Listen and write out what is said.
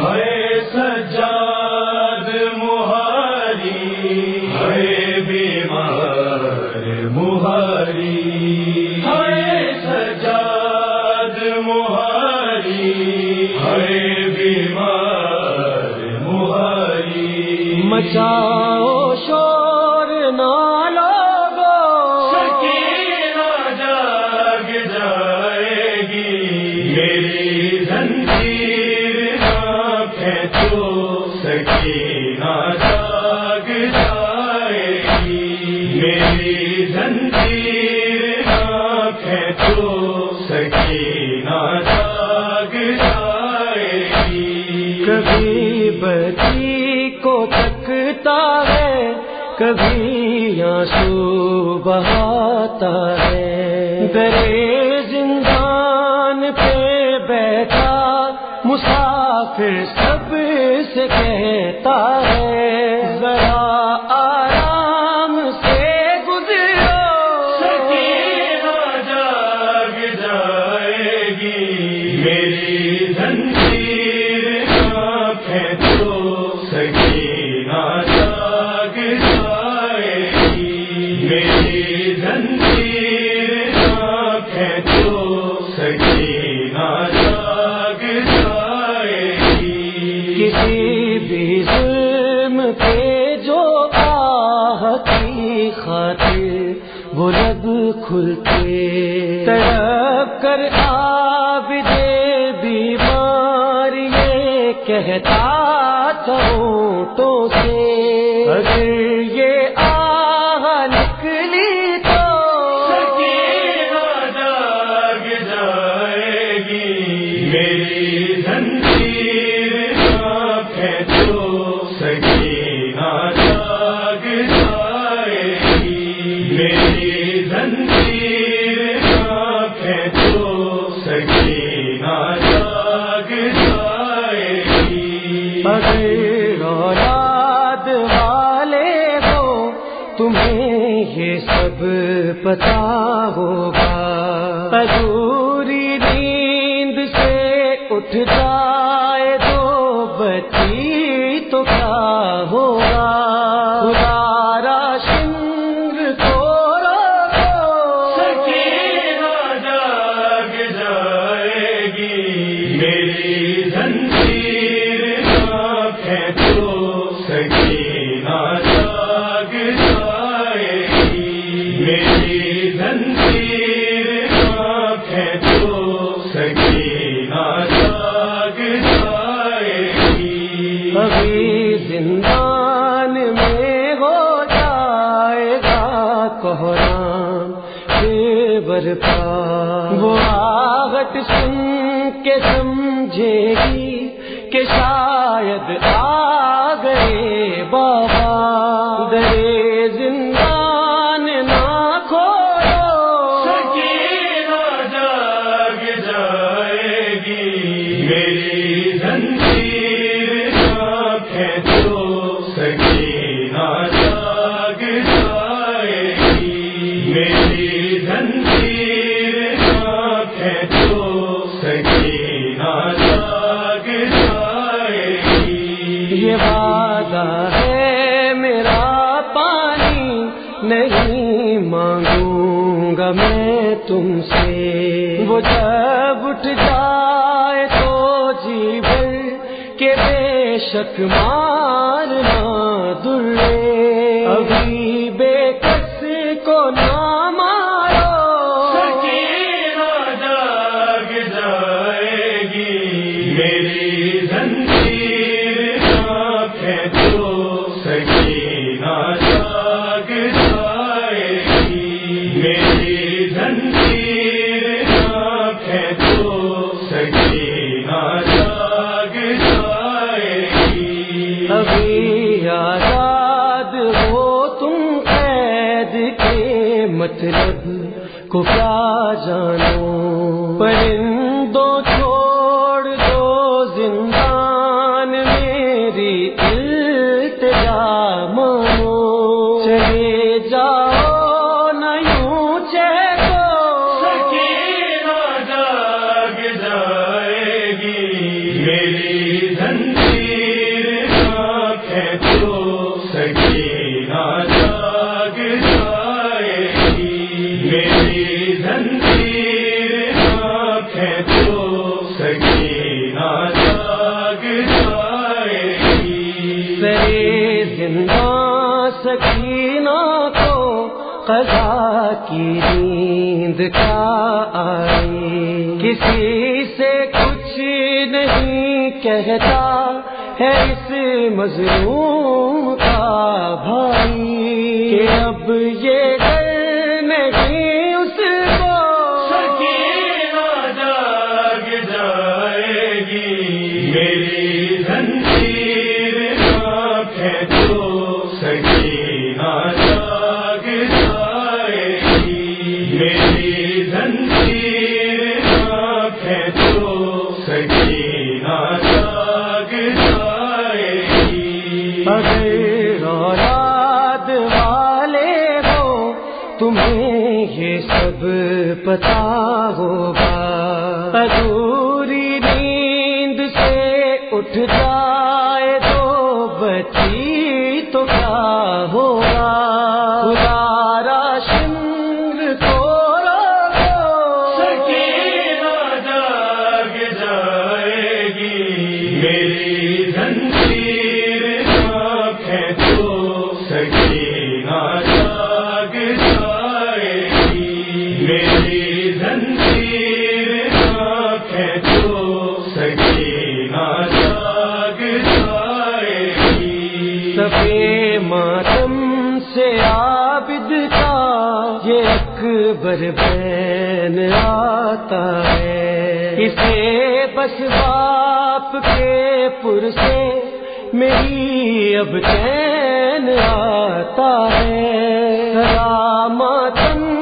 ہے سجاد مہاری ہے بیمار مہاری ہے سجاد مہاری ہے بیمار مہاری۔ مچاؤ سکینہ جاگ جائے گی۔ میری زنجیر نہ کھینچو سکینہ جاگ جائے گی۔ کبھی بچی کو تکتا ہے، کبھی آنسو بہاتا ہے۔ پھر سب سے کہتا ہے ذرا کسی بھی ظلم کے جو آہ کی خاطر وہ لب کھلتے تڑپ کر آب دے بیمار یہ کہتا تھا تو سے اگر مگر اولاد والے ہو تمہیں یہ سب پتا ہوگا۔ برپا وہ آہٹ سن کے سمجھے گی کہ شاید ہے میرا پانی نہیں مانگوں گا میں تم سے۔ وہ جب اٹھ جائے تو جی بھر کے بے شک مارنا درے کبھی آزاد ہو تم قید کے مطلب کو کیا جانو۔ پرندوں چھوڑ دو زندان میری سرے سکینہ کو قضا کی نیند کا آئی کسی سے کچھ نہیں کہتا ہے اس مظلوم کا بھائی کہ اب یہ گھر نہیں اس کو سکینہ جاگ جائے گی۔ میری زنجیر تمہیں یہ سب پتا ہوگا ادھوری نیند سے اٹھ بچی تو کیا ہوگا؟ خدا راشن کو سکینہ جاگ جائے گی۔ میری زنجیر صفے ماتم سے عابد کا یہ اکبر بین آتا ہے۔ اسے بس باپ کے پر سے میری اب چین آتا ہے۔ ماتم